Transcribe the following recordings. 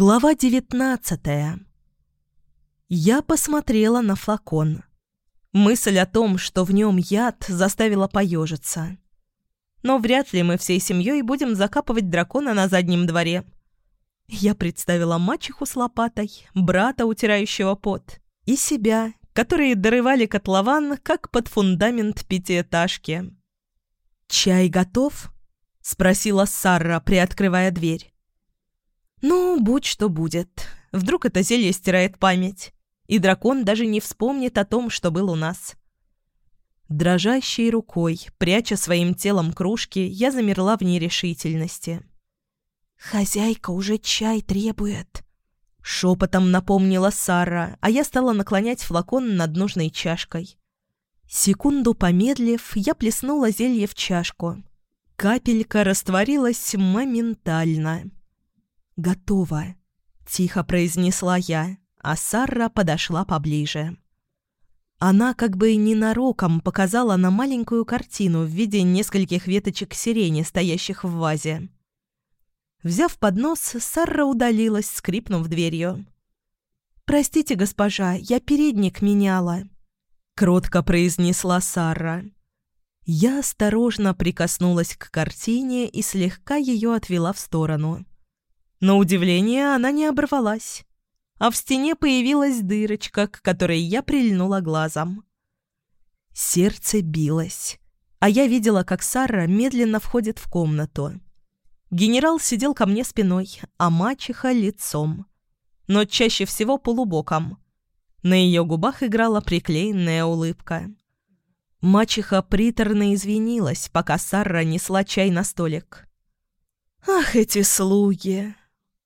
Глава девятнадцатая. Я посмотрела на флакон. Мысль о том, что в нем яд, заставила поежиться. Но вряд ли мы всей семьей будем закапывать дракона на заднем дворе. Я представила мачеху с лопатой, брата, утирающего пот, и себя, которые дорывали котлован, как под фундамент пятиэтажки. «Чай готов?» — спросила Сара, приоткрывая дверь. Ну, будь что будет. Вдруг это зелье стирает память, и дракон даже не вспомнит о том, что был у нас. Дрожащей рукой, пряча своим телом кружки, я замерла в нерешительности. «Хозяйка уже чай требует», — шепотом напомнила Сара, а я стала наклонять флакон над нужной чашкой. Секунду помедлив, я плеснула зелье в чашку. Капелька растворилась моментально. «Готово», — тихо произнесла я, а Сара подошла поближе. Она как бы ненароком показала на маленькую картину в виде нескольких веточек сирени, стоящих в вазе. Взяв поднос, Сара удалилась, скрипнув дверью. «Простите, госпожа, я передник меняла», — кротко произнесла Сара. Я осторожно прикоснулась к картине и слегка ее отвела в сторону. На удивление она не оборвалась, а в стене появилась дырочка, к которой я прильнула глазом. Сердце билось, а я видела, как Сара медленно входит в комнату. Генерал сидел ко мне спиной, а мачеха — лицом. Но чаще всего полубоком. На ее губах играла приклеенная улыбка. Мачеха приторно извинилась, пока Сара несла чай на столик. «Ах, эти слуги!»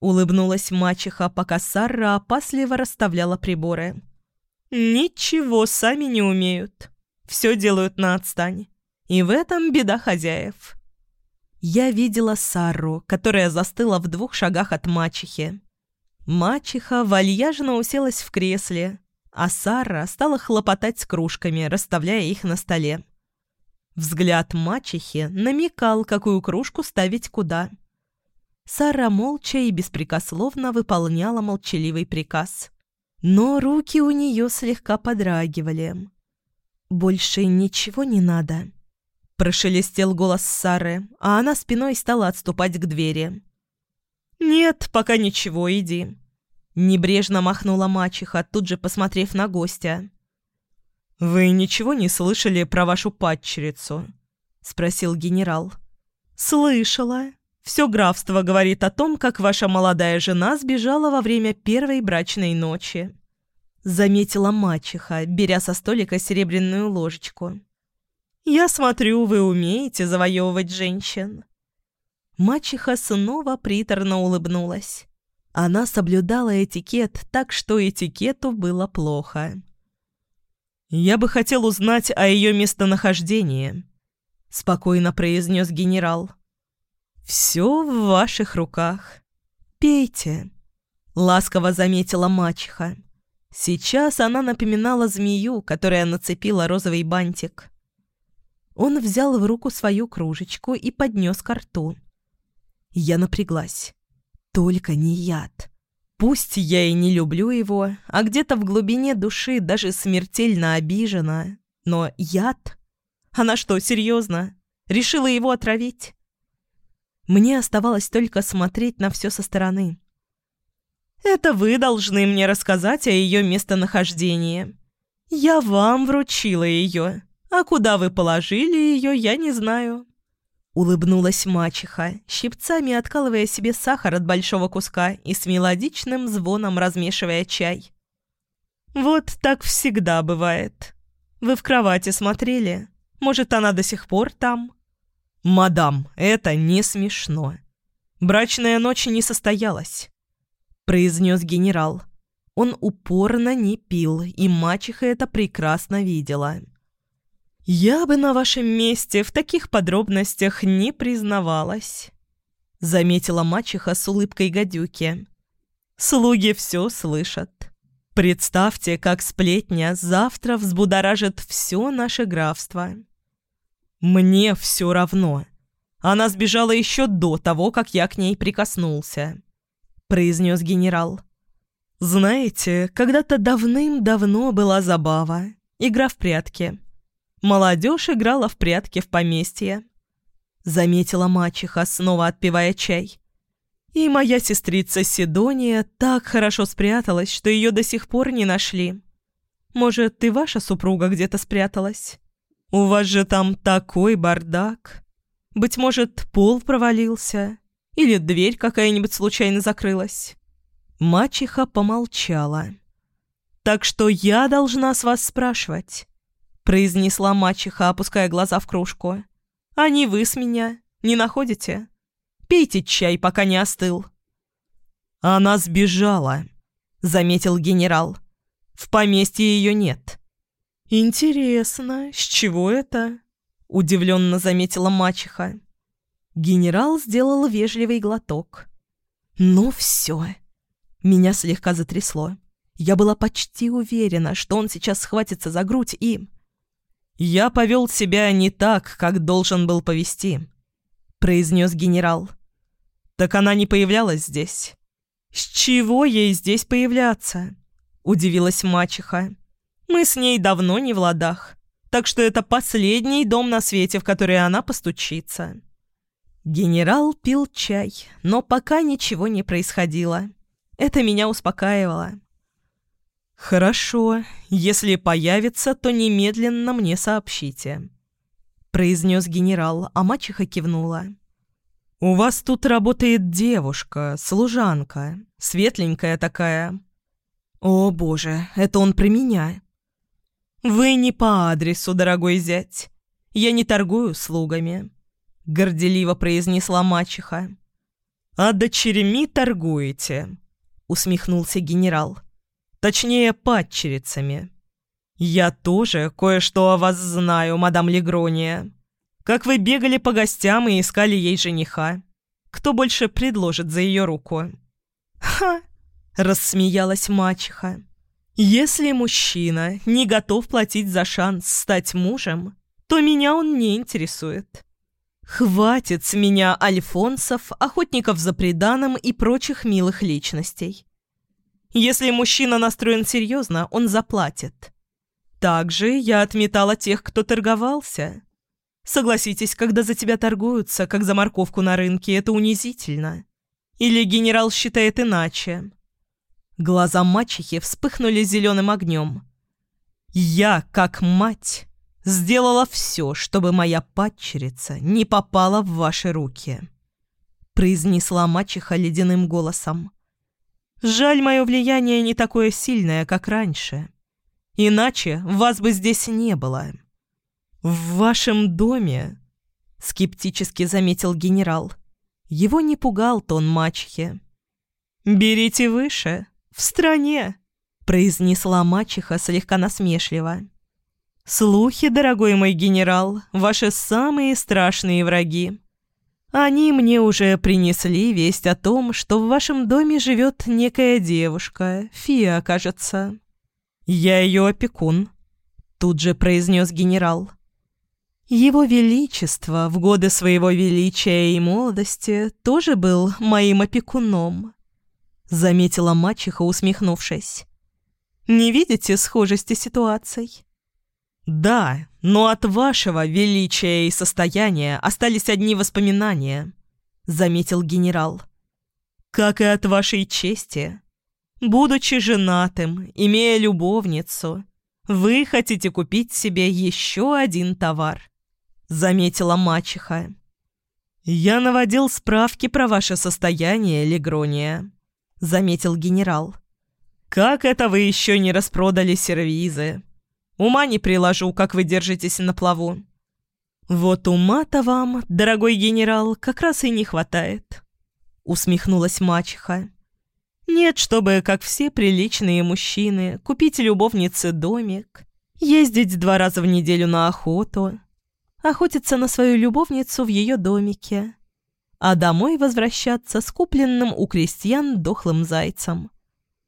Улыбнулась мачеха, пока Сара опасливо расставляла приборы. «Ничего сами не умеют. Все делают на отстань. И в этом беда хозяев». Я видела Сару, которая застыла в двух шагах от мачехи. Мачеха вальяжно уселась в кресле, а Сара стала хлопотать с кружками, расставляя их на столе. Взгляд мачехи намекал, какую кружку ставить куда – Сара молча и беспрекословно выполняла молчаливый приказ. Но руки у нее слегка подрагивали. «Больше ничего не надо», — прошелестел голос Сары, а она спиной стала отступать к двери. «Нет, пока ничего, иди», — небрежно махнула мачеха, тут же посмотрев на гостя. «Вы ничего не слышали про вашу падчерицу?» — спросил генерал. «Слышала», все графство говорит о том, как ваша молодая жена сбежала во время первой брачной ночи. Заметила мачеха, беря со столика серебряную ложечку. «Я смотрю, вы умеете завоевывать женщин». Мачеха снова приторно улыбнулась. Она соблюдала этикет так, что этикету было плохо. «Я бы хотел узнать о ее местонахождении», — спокойно произнес генерал. «Все в ваших руках. Пейте», — ласково заметила мачеха. Сейчас она напоминала змею, которая нацепила розовый бантик. Он взял в руку свою кружечку и поднес ко рту. Я напряглась. Только не яд. Пусть я и не люблю его, а где-то в глубине души даже смертельно обижена, но яд? Она что, серьезно? Решила его отравить? Мне оставалось только смотреть на все со стороны. «Это вы должны мне рассказать о ее местонахождении. Я вам вручила ее, а куда вы положили ее, я не знаю». Улыбнулась мачеха, щипцами откалывая себе сахар от большого куска и с мелодичным звоном размешивая чай. «Вот так всегда бывает. Вы в кровати смотрели? Может, она до сих пор там?» «Мадам, это не смешно. Брачная ночь не состоялась», — произнес генерал. Он упорно не пил, и мачеха это прекрасно видела. «Я бы на вашем месте в таких подробностях не признавалась», — заметила мачеха с улыбкой гадюки. «Слуги все слышат. Представьте, как сплетня завтра взбудоражит все наше графство». «Мне все равно. Она сбежала еще до того, как я к ней прикоснулся», — произнес генерал. «Знаете, когда-то давным-давно была забава. Игра в прятки. Молодежь играла в прятки в поместье. Заметила мачеха, снова отпивая чай. И моя сестрица Сидония так хорошо спряталась, что ее до сих пор не нашли. Может, и ваша супруга где-то спряталась? У вас же там такой бардак. Быть может, пол провалился? Или дверь какая-нибудь случайно закрылась?» Мачеха помолчала. «Так что я должна с вас спрашивать», — произнесла мачеха, опуская глаза в кружку. «А не вы с меня, не находите? Пейте чай, пока не остыл». «Она сбежала», — заметил генерал. «В поместье ее нет». «Интересно, с чего это?» — удивленно заметила мачеха. Генерал сделал вежливый глоток. «Ну все». Меня слегка затрясло. Я была почти уверена, что он сейчас схватится за грудь и... «Я повел себя не так, как должен был повести», — произнес генерал. «Так она не появлялась здесь». «С чего ей здесь появляться?» — удивилась мачеха. «Мы с ней давно не в ладах, так что это последний дом на свете, в который она постучится». Генерал пил чай, но пока ничего не происходило. Это меня успокаивало. «Хорошо, если появится, то немедленно мне сообщите», — произнес генерал, а мачеха кивнула. «У вас тут работает девушка, служанка, светленькая такая». «О, боже, это он про меня». «Вы не по адресу, дорогой зять. Я не торгую слугами», — горделиво произнесла мачеха. «А дочерями торгуете», — усмехнулся генерал. Точнее, падчерицами. Я тоже кое-что о вас знаю, мадам Легрония. Как вы бегали по гостям и искали ей жениха. Кто больше предложит за ее руку?» «Ха!» — рассмеялась мачеха. «Если мужчина не готов платить за шанс стать мужем, то меня он не интересует. Хватит с меня альфонсов, охотников за преданным и прочих милых личностей. Если мужчина настроен серьезно, он заплатит. Также я отметала тех, кто торговался. Согласитесь, когда за тебя торгуются, как за морковку на рынке, это унизительно. Или генерал считает иначе? Глаза мачехи вспыхнули зеленым огнем. Я, как мать, сделала все, чтобы моя падчерица не попала в ваши руки. Произнесла мачеха ледяным голосом. Жаль, мое влияние не такое сильное, как раньше. Иначе вас бы здесь не было. В вашем доме, скептически заметил генерал. Его не пугал тон мачехи. «Берите выше, в стране», — произнесла мачеха слегка насмешливо. «Слухи, дорогой мой генерал, ваши самые страшные враги. Они мне уже принесли весть о том, что в вашем доме живет некая девушка, Фия, кажется. Я ее опекун», — тут же произнес генерал. Его Величество в годы своего величия и молодости тоже был моим опекуном, заметила мачеха, усмехнувшись. Не видите схожести ситуаций? «Да, но от вашего величия и состояния остались одни воспоминания», — заметил генерал. «Как и от вашей чести. Будучи женатым, имея любовницу, вы хотите купить себе еще один товар», — заметила мачеха. «Я наводил справки про ваше состояние, Легрония», — заметил генерал. «Как это вы еще не распродали сервизы?» Ума не приложу, как вы держитесь на плаву». «Вот ума-то вам, дорогой генерал, как раз и не хватает», — усмехнулась мачеха. «Нет, чтобы, как все приличные мужчины, купить любовнице домик, ездить два раза в неделю на охоту, охотиться на свою любовницу в ее домике, а домой возвращаться с купленным у крестьян дохлым зайцем.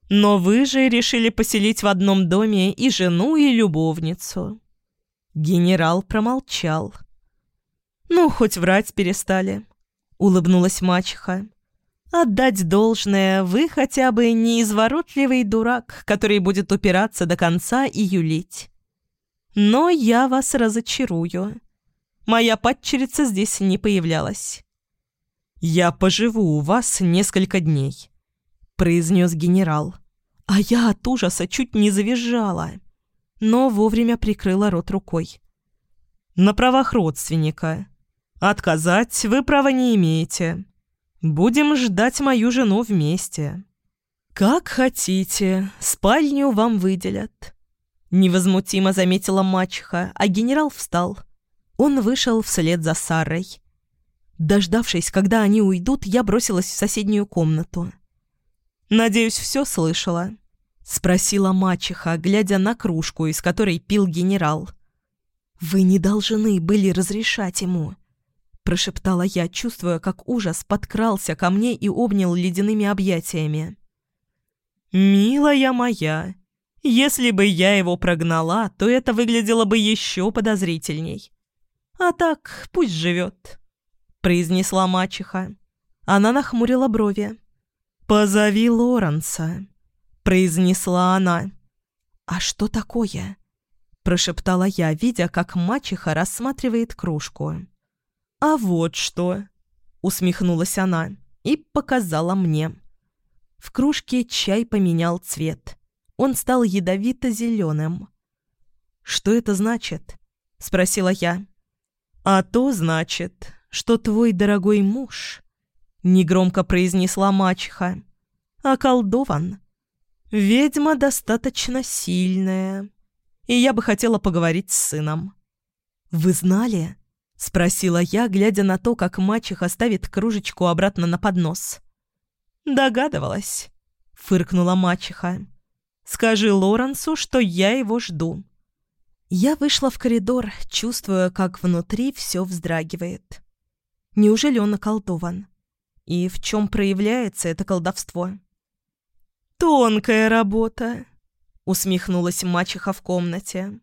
Но вы же решили поселить в одном доме и жену, и любовницу». Генерал промолчал. «Ну, хоть врать перестали», — улыбнулась мачеха. Отдать должное, вы хотя бы не изворотливый дурак, который будет упираться до конца и юлить. Но я вас разочарую. Моя падчерица здесь не появлялась. «Я поживу у вас несколько дней», — произнес генерал. А я от ужаса чуть не завизжала, но вовремя прикрыла рот рукой. «На правах родственника. Отказать вы права не имеете. Будем ждать мою жену вместе. Как хотите, спальню вам выделят. Невозмутимо заметила мачеха, а генерал встал. Он вышел вслед за Сарой. Дождавшись, когда они уйдут, я бросилась в соседнюю комнату. «Надеюсь, все слышала?» — спросила мачеха, глядя на кружку, из которой пил генерал. «Вы не должны были разрешать ему», прошептала я, чувствуя, как ужас подкрался ко мне и обнял ледяными объятиями. «Милая моя, если бы я его прогнала, то это выглядело бы еще подозрительней. А так пусть живет», — произнесла мачеха. Она нахмурила брови. «Позови Лоренса», — произнесла она. «А что такое?» — прошептала я, видя, как мачеха рассматривает кружку. «А вот что!» — усмехнулась она и показала мне. В кружке чай поменял цвет. Он стал ядовито-зеленым. «Что это значит?» — спросила я. «А то значит, что твой дорогой муж...» — негромко произнесла мачеха. «Околдован. Ведьма достаточно сильная, и я бы хотела поговорить с сыном». «Вы знали?» — спросила я, глядя на то, как мачеха ставит кружечку обратно на поднос. «Догадывалась», — фыркнула мачеха. «Скажи Лоренсу, что я его жду». Я вышла в коридор, чувствуя, как внутри все вздрагивает. Неужели он околдован? И в чем проявляется это колдовство? «Тонкая работа», — усмехнулась мачеха в комнате.